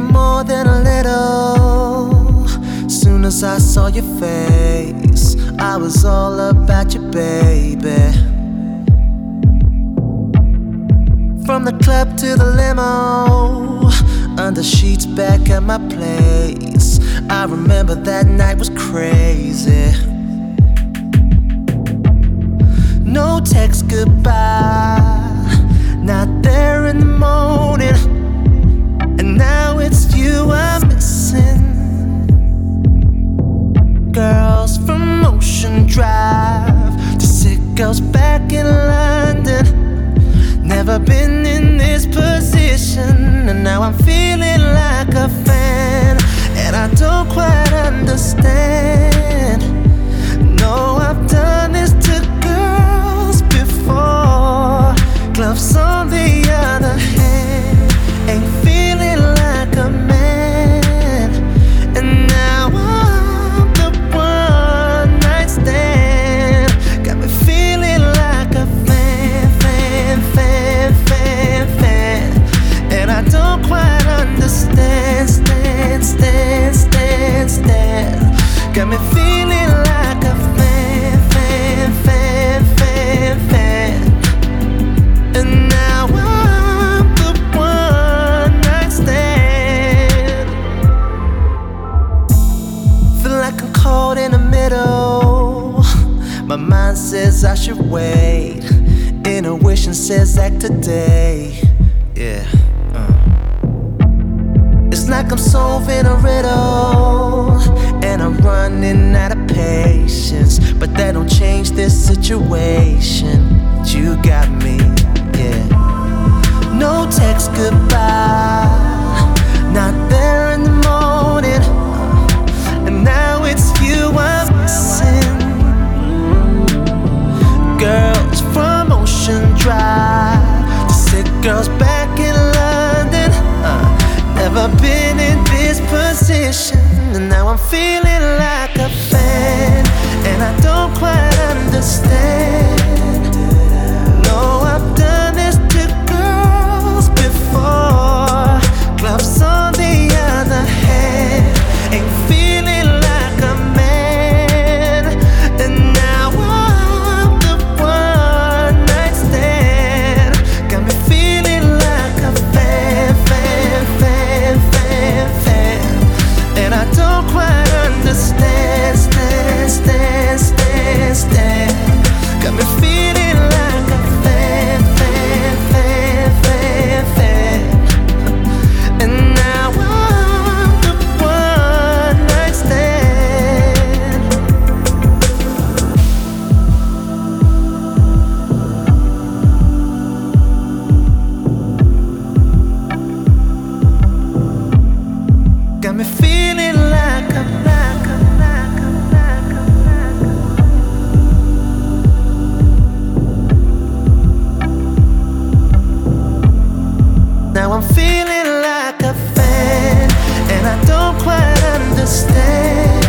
more than a little. Soon as I saw your face, I was all about you, baby. From the club to the limo, under sheets back at my place. I remember that night was crazy. No text goodbye, not girls back in London. Never been in I should wait. Intuition says act today. Yeah. uh. It's like I'm solving a riddle. And I'm running out of patience. But that don't change this situation. You got me, yeah. No text goodbye. Girls back in London. Uh, never been in this position. And now I'm feeling like a I'm feeling like a fan, and I don't quite understand.